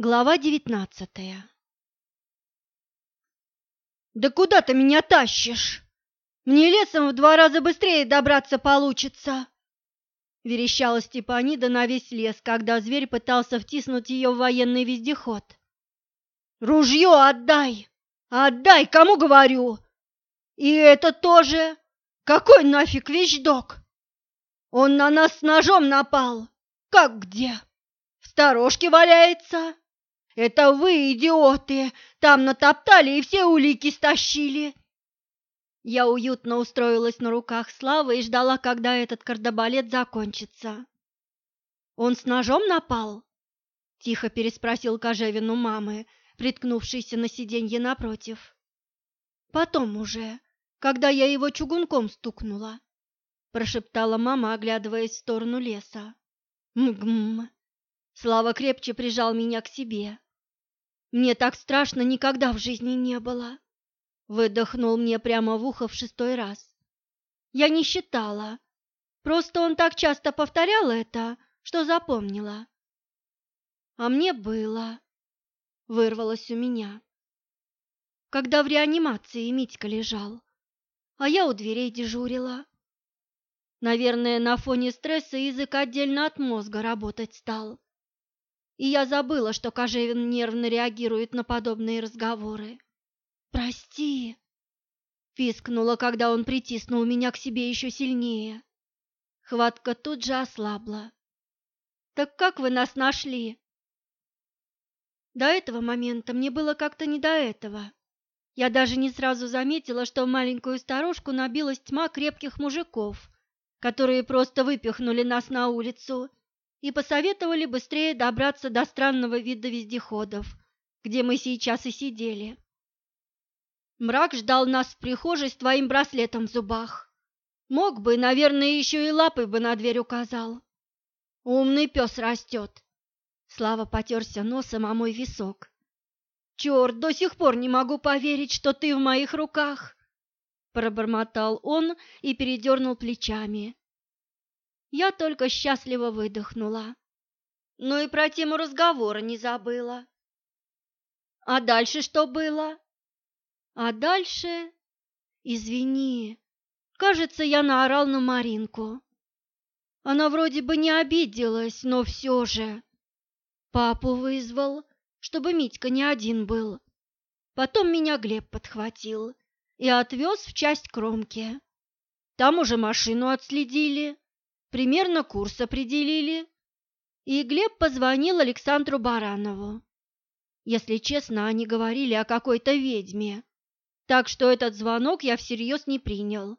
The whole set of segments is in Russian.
Глава девятнадцатая «Да куда ты меня тащишь? Мне лесом в два раза быстрее добраться получится!» Верещала Степанида на весь лес, когда зверь пытался втиснуть ее в военный вездеход. «Ружье отдай! Отдай, кому говорю! И это тоже! Какой нафиг вещдок? Он на нас с ножом напал! Как где? В сторожке валяется!» Это вы, идиоты, там натоптали и все улики стащили. Я уютно устроилась на руках Славы и ждала, когда этот кардебалет закончится. Он с ножом напал? Тихо переспросил Кожевин у мамы, приткнувшейся на сиденье напротив. Потом уже, когда я его чугунком стукнула, прошептала мама, оглядываясь в сторону леса. Мгм. Слава крепче прижал меня к себе. Мне так страшно никогда в жизни не было. Выдохнул мне прямо в ухо в шестой раз. Я не считала. Просто он так часто повторял это, что запомнила. А мне было. Вырвалось у меня. Когда в реанимации Митька лежал, а я у дверей дежурила. Наверное, на фоне стресса язык отдельно от мозга работать стал и я забыла, что Кожевин нервно реагирует на подобные разговоры. «Прости!» — пискнула, когда он притиснул меня к себе еще сильнее. Хватка тут же ослабла. «Так как вы нас нашли?» До этого момента мне было как-то не до этого. Я даже не сразу заметила, что в маленькую сторожку набилась тьма крепких мужиков, которые просто выпихнули нас на улицу и посоветовали быстрее добраться до странного вида вездеходов, где мы сейчас и сидели. Мрак ждал нас в прихожей с твоим браслетом в зубах. Мог бы, наверное, еще и лапой бы на дверь указал. Умный пес растет. Слава потерся носом о мой висок. Черт, до сих пор не могу поверить, что ты в моих руках. Пробормотал он и передернул плечами. Я только счастливо выдохнула. Ну и про тему разговора не забыла. А дальше что было? А дальше... Извини, кажется, я наорал на Маринку. Она вроде бы не обиделась, но все же. Папу вызвал, чтобы Митька не один был. Потом меня Глеб подхватил и отвез в часть кромки. Там уже машину отследили примерно курс определили, и Глеб позвонил Александру Баранову. Если честно, они говорили о какой-то ведьме, так что этот звонок я всерьез не принял.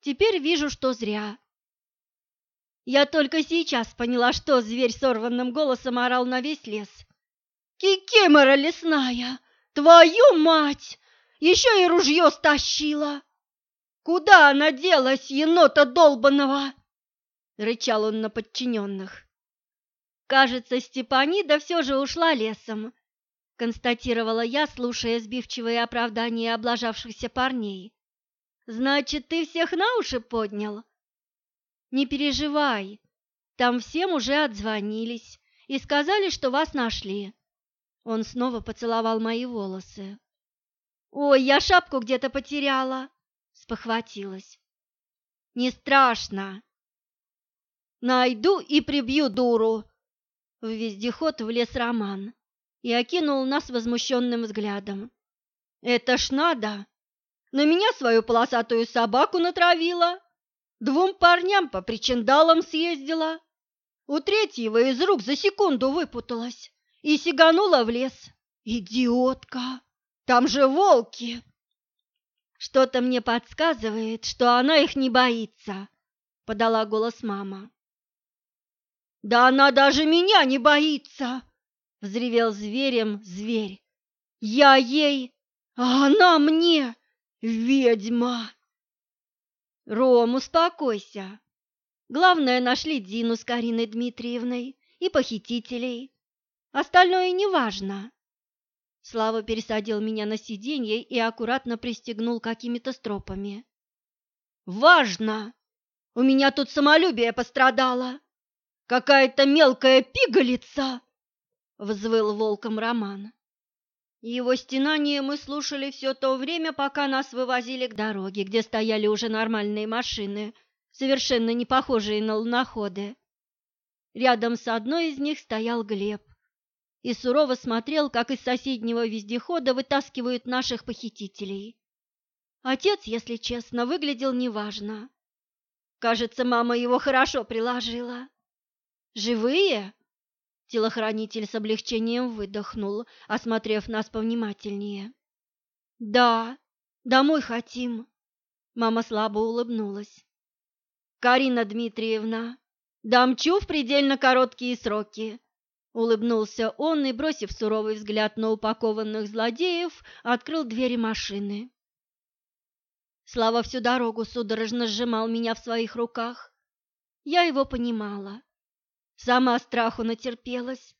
Теперь вижу, что зря. Я только сейчас поняла, что зверь сорванным голосом орал на весь лес. «Кикимора лесная! Твою мать! Еще и ружье стащила! Куда она делась, енота долбаного?» Рычал он на подчиненных. Кажется, Степанида все же ушла лесом, констатировала я, слушая сбивчивые оправдания облажавшихся парней. Значит, ты всех на уши поднял? Не переживай, там всем уже отзвонились и сказали, что вас нашли. Он снова поцеловал мои волосы. Ой, я шапку где-то потеряла, спохватилась. Не страшно, Найду и прибью дуру!» В вездеход влез Роман и окинул нас возмущенным взглядом. «Это ж надо! На меня свою полосатую собаку натравила, двум парням по причиндалам съездила, у третьего из рук за секунду выпуталась и сиганула в лес. Идиотка! Там же волки!» «Что-то мне подсказывает, что она их не боится», — подала голос мама. Да она даже меня не боится, взревел зверем зверь. Я ей, а она мне, ведьма. Ром, успокойся. Главное, нашли Дину с Кариной Дмитриевной и похитителей. Остальное неважно. Слава пересадил меня на сиденье и аккуратно пристегнул какими-то стропами. «Важно! У меня тут самолюбие пострадало!» Какая-то мелкая пигалица взвыл волком Роман. Его стенание мы слушали все то время, пока нас вывозили к дороге, где стояли уже нормальные машины, совершенно не похожие на луноходы. Рядом с одной из них стоял Глеб и сурово смотрел, как из соседнего вездехода вытаскивают наших похитителей. Отец, если честно, выглядел неважно. Кажется, мама его хорошо приложила. «Живые?» Телохранитель с облегчением выдохнул, осмотрев нас повнимательнее. «Да, домой хотим», — мама слабо улыбнулась. «Карина Дмитриевна, дамчу в предельно короткие сроки», — улыбнулся он и, бросив суровый взгляд на упакованных злодеев, открыл двери машины. Слава всю дорогу судорожно сжимал меня в своих руках. Я его понимала. Сама страху натерпелась,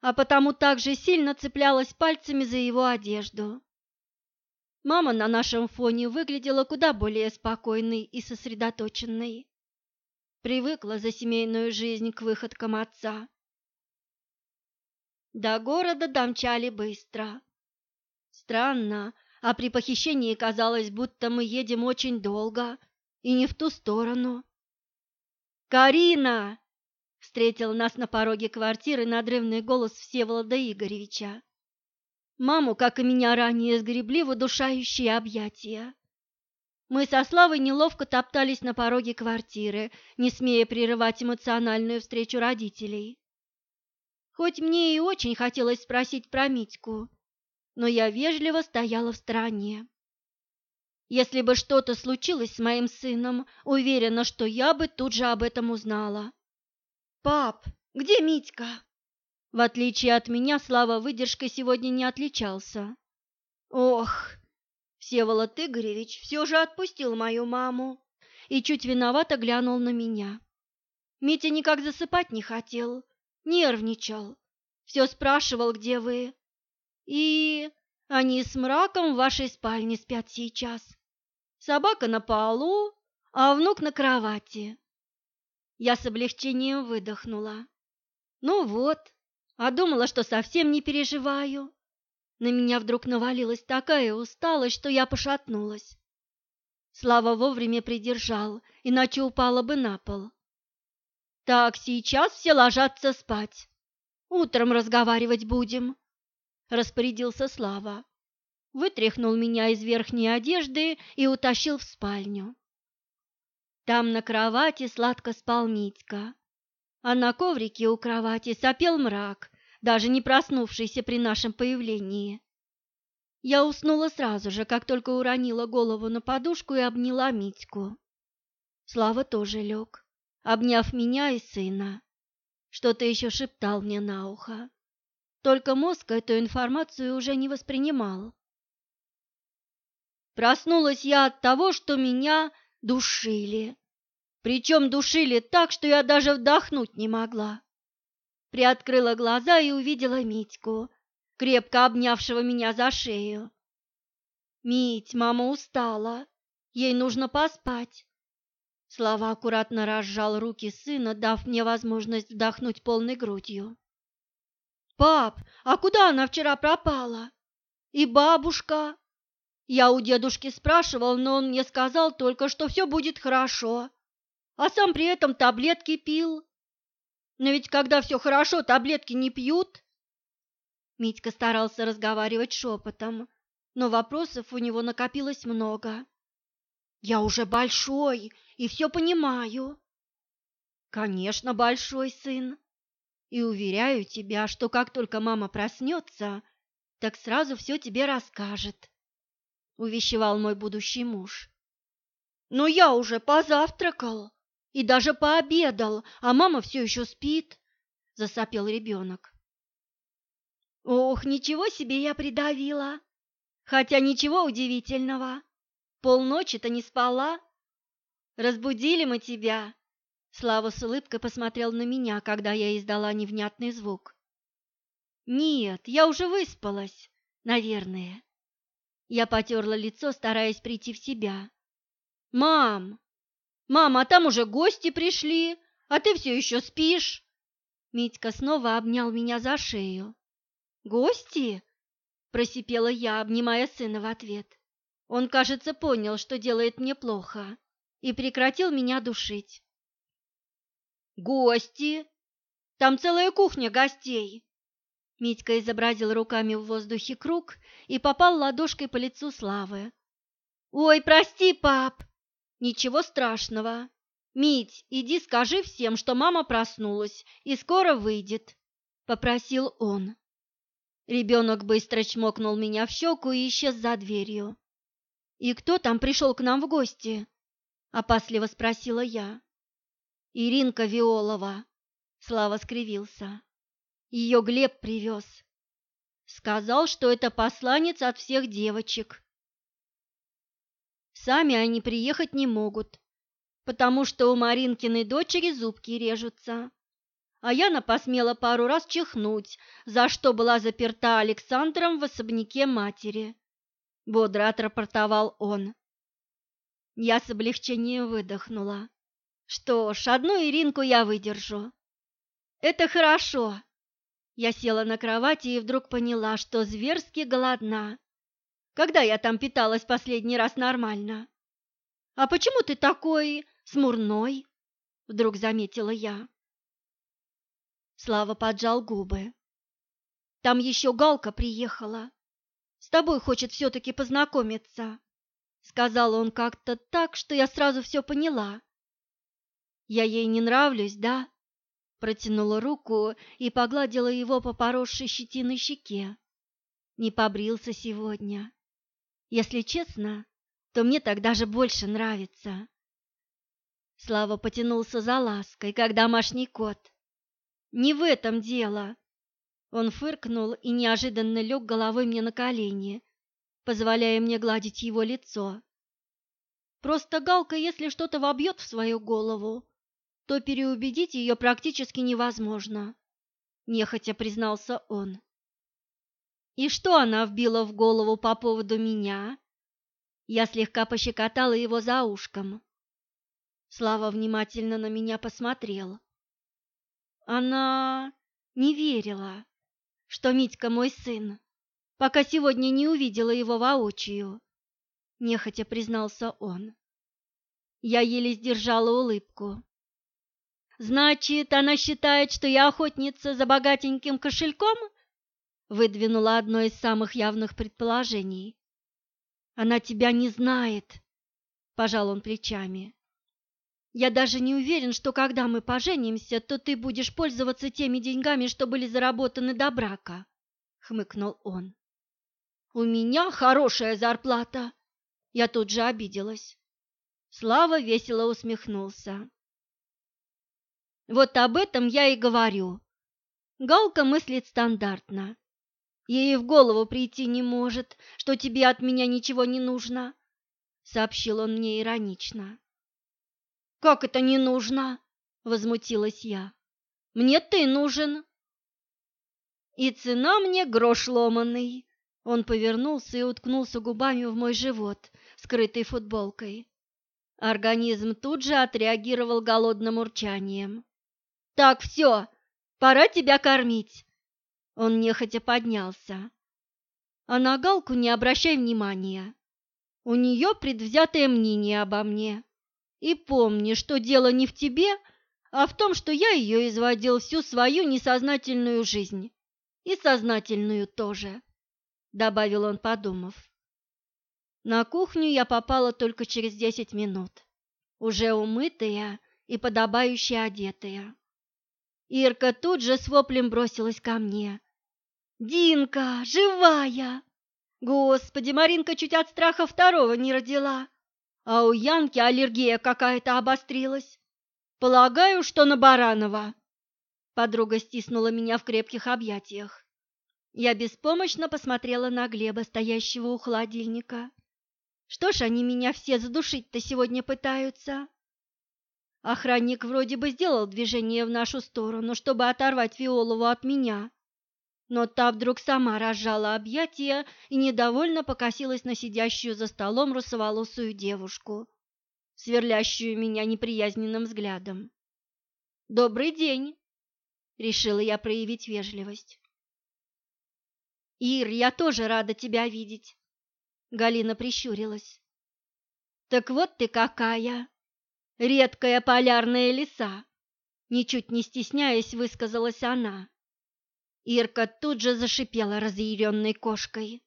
а потому также сильно цеплялась пальцами за его одежду. Мама на нашем фоне выглядела куда более спокойной и сосредоточенной. Привыкла за семейную жизнь к выходкам отца. До города домчали быстро. Странно, а при похищении казалось, будто мы едем очень долго и не в ту сторону. «Карина!» Встретил нас на пороге квартиры надрывный голос Всеволода Игоревича. Маму, как и меня ранее, сгребли в удушающие объятия. Мы со Славой неловко топтались на пороге квартиры, не смея прерывать эмоциональную встречу родителей. Хоть мне и очень хотелось спросить про Митьку, но я вежливо стояла в стороне. Если бы что-то случилось с моим сыном, уверена, что я бы тут же об этом узнала. «Пап, где Митька?» В отличие от меня, Слава выдержкой сегодня не отличался. «Ох!» Всеволод Игоревич все же отпустил мою маму и чуть виновато глянул на меня. Митя никак засыпать не хотел, нервничал, все спрашивал, где вы. И они с мраком в вашей спальне спят сейчас. Собака на полу, а внук на кровати. Я с облегчением выдохнула. Ну вот, а думала, что совсем не переживаю. На меня вдруг навалилась такая усталость, что я пошатнулась. Слава вовремя придержал, иначе упала бы на пол. Так, сейчас все ложатся спать. Утром разговаривать будем, распорядился Слава. Вытряхнул меня из верхней одежды и утащил в спальню. Там на кровати сладко спал Митька, а на коврике у кровати сопел мрак, даже не проснувшийся при нашем появлении. Я уснула сразу же, как только уронила голову на подушку и обняла Митьку. Слава тоже лег, обняв меня и сына. Что-то еще шептал мне на ухо. Только мозг эту информацию уже не воспринимал. Проснулась я от того, что меня Душили. Причем душили так, что я даже вдохнуть не могла. Приоткрыла глаза и увидела Митьку, крепко обнявшего меня за шею. «Мить, мама устала. Ей нужно поспать». Слава аккуратно разжал руки сына, дав мне возможность вдохнуть полной грудью. «Пап, а куда она вчера пропала? И бабушка?» Я у дедушки спрашивал, но он мне сказал только, что все будет хорошо, а сам при этом таблетки пил. Но ведь когда все хорошо, таблетки не пьют. Митька старался разговаривать шепотом, но вопросов у него накопилось много. Я уже большой и все понимаю. Конечно, большой сын. И уверяю тебя, что как только мама проснется, так сразу все тебе расскажет. — увещевал мой будущий муж. «Но я уже позавтракал и даже пообедал, а мама все еще спит», — засопел ребенок. «Ох, ничего себе я придавила! Хотя ничего удивительного. Полночи-то не спала. Разбудили мы тебя!» Слава с улыбкой посмотрел на меня, когда я издала невнятный звук. «Нет, я уже выспалась, наверное». Я потерла лицо, стараясь прийти в себя. «Мам! Мам, а там уже гости пришли, а ты все еще спишь?» Митька снова обнял меня за шею. «Гости?» – просипела я, обнимая сына в ответ. Он, кажется, понял, что делает мне плохо, и прекратил меня душить. «Гости! Там целая кухня гостей!» Митька изобразил руками в воздухе круг и попал ладошкой по лицу Славы. «Ой, прости, пап!» «Ничего страшного. Мить, иди скажи всем, что мама проснулась и скоро выйдет», — попросил он. Ребенок быстро чмокнул меня в щеку и исчез за дверью. «И кто там пришел к нам в гости?» — опасливо спросила я. «Иринка Виолова», — Слава скривился. «Ее Глеб привез. Сказал, что это посланец от всех девочек. Сами они приехать не могут, потому что у Маринкиной дочери зубки режутся. А Яна посмела пару раз чихнуть, за что была заперта Александром в особняке матери. Бодро отрапортовал он. Я с облегчением выдохнула. Что ж, одну Иринку я выдержу. Это хорошо. Я села на кровати и вдруг поняла, что зверски голодна. Когда я там питалась последний раз нормально? А почему ты такой смурной? Вдруг заметила я. Слава поджал губы. Там еще Галка приехала. С тобой хочет все-таки познакомиться. Сказал он как-то так, что я сразу все поняла. Я ей не нравлюсь, да? Протянула руку и погладила его по поросшей щетиной щеке. Не побрился сегодня. Если честно, то мне так даже больше нравится. Слава потянулся за лаской, как домашний кот. Не в этом дело. Он фыркнул и неожиданно лег головой мне на колени, позволяя мне гладить его лицо. Просто Галка, если что-то вобьет в свою голову, то переубедить ее практически невозможно, нехотя признался он. И что она вбила в голову по поводу меня? Я слегка пощекотала его за ушком. Слава внимательно на меня посмотрел. Она не верила, что Митька мой сын, пока сегодня не увидела его воочию, нехотя признался он. Я еле сдержала улыбку. Значит, она считает, что я охотница за богатеньким кошельком? выдвинула одно из самых явных предположений. Она тебя не знает, пожал он плечами. Я даже не уверен, что когда мы поженимся, то ты будешь пользоваться теми деньгами, что были заработаны до брака, хмыкнул он. У меня хорошая зарплата. Я тут же обиделась. Слава весело усмехнулся. Вот об этом я и говорю. Галка мыслит стандартно. Ей в голову прийти не может, что тебе от меня ничего не нужно, сообщил он мне иронично. Как это не нужно? возмутилась я. Мне ты нужен. И цена мне грош ломаный. Он повернулся и уткнулся губами в мой живот, скрытый футболкой. Организм тут же отреагировал голодным урчанием. «Так, все, пора тебя кормить!» Он нехотя поднялся. А на Галку не обращай внимания. У нее предвзятое мнение обо мне. И помни, что дело не в тебе, а в том, что я ее изводил всю свою несознательную жизнь. И сознательную тоже, — добавил он, подумав. На кухню я попала только через десять минут, уже умытая и подобающе одетая. Ирка тут же с воплем бросилась ко мне. «Динка, живая!» Господи, Маринка чуть от страха второго не родила, а у Янки аллергия какая-то обострилась. Полагаю, что на Баранова. Подруга стиснула меня в крепких объятиях. Я беспомощно посмотрела на Глеба, стоящего у холодильника. Что ж они меня все задушить-то сегодня пытаются? Охранник вроде бы сделал движение в нашу сторону, чтобы оторвать Виолову от меня. Но та вдруг сама разжала объятия и недовольно покосилась на сидящую за столом русоволосую девушку, сверлящую меня неприязненным взглядом. «Добрый день!» решила я проявить вежливость. Ир, я тоже рада тебя видеть. Галина прищурилась. Так вот ты какая! Редкая полярная лиса! Ничуть не стесняясь, высказалась она. Ирка тут же зашипела разъяренной кошкой.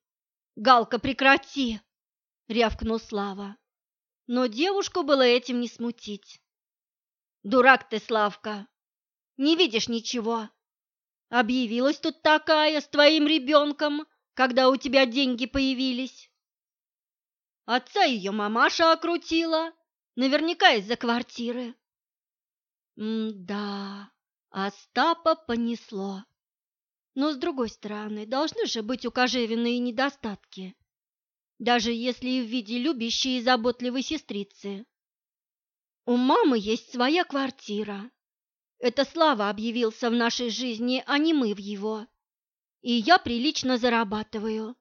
«Галка, прекрати!» — рявкнул Слава. Но девушку было этим не смутить. «Дурак ты, Славка! Не видишь ничего! Объявилась тут такая с твоим ребенком, когда у тебя деньги появились!» Отца ее мамаша окрутила, наверняка из-за квартиры. М-да, Остапа понесло. Но, с другой стороны, должны же быть у недостатки, даже если и в виде любящей и заботливой сестрицы. У мамы есть своя квартира. Это Слава объявился в нашей жизни, а не мы в его. И я прилично зарабатываю.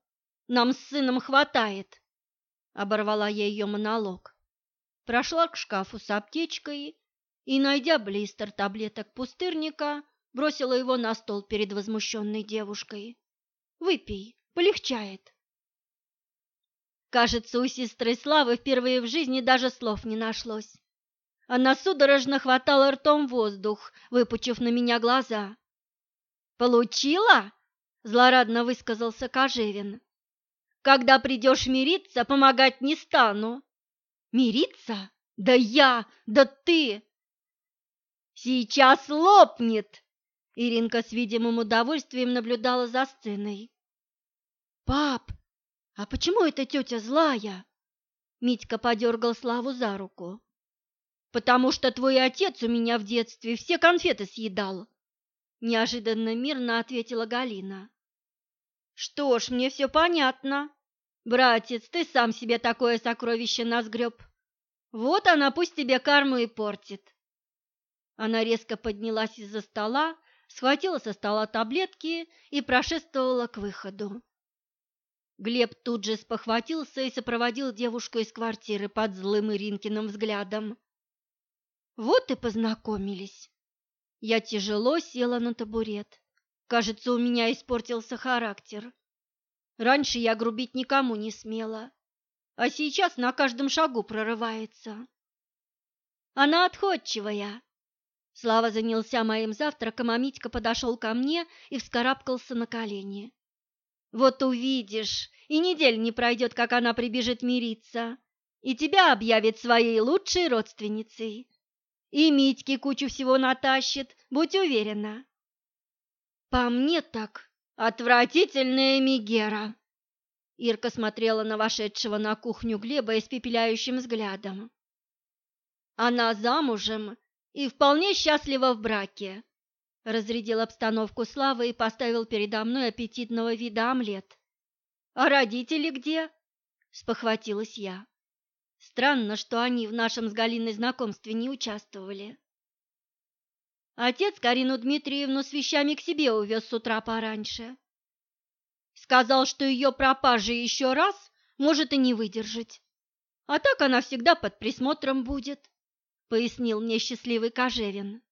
Нам с сыном хватает оборвала я ее монолог. Прошла к шкафу с аптечкой и, найдя блистер таблеток пустырника, бросила его на стол перед возмущенной девушкой. «Выпей, полегчает». Кажется, у сестры Славы впервые в жизни даже слов не нашлось. Она судорожно хватала ртом воздух, выпучив на меня глаза. «Получила?» – злорадно высказался Кожевин. Когда придешь мириться, помогать не стану. Мириться? Да я, да ты! Сейчас лопнет! Иринка с видимым удовольствием наблюдала за сценой. Пап, а почему эта тетя злая? Митька подергал Славу за руку. Потому что твой отец у меня в детстве все конфеты съедал. Неожиданно мирно ответила Галина. Что ж, мне все понятно. Братец, ты сам себе такое сокровище насгреб. Вот она пусть тебе карму и портит. Она резко поднялась из-за стола, схватила со стола таблетки и прошествовала к выходу. Глеб тут же спохватился и сопроводил девушку из квартиры под злым Иринкиным взглядом. Вот и познакомились. Я тяжело села на табурет. Кажется, у меня испортился характер. Раньше я грубить никому не смела, а сейчас на каждом шагу прорывается. Она отходчивая. Слава занялся моим завтраком, а Митька подошел ко мне и вскарабкался на колени. Вот увидишь, и недель не пройдет, как она прибежит мириться, и тебя объявит своей лучшей родственницей. И Митьке кучу всего натащит, будь уверена. По мне так, Отвратительная Мигера. Ирка смотрела на вошедшего на кухню Глеба испепеляющим взглядом. Она замужем и вполне счастлива в браке. Разрядил обстановку Славы и поставил передо мной аппетитного вида омлет. А родители где? спохватилась я. Странно, что они в нашем с Галиной знакомстве не участвовали. Отец Карину Дмитриевну с вещами к себе увез с утра пораньше. Сказал, что ее пропажа еще раз может и не выдержать. А так она всегда под присмотром будет, пояснил мне счастливый Кожевин.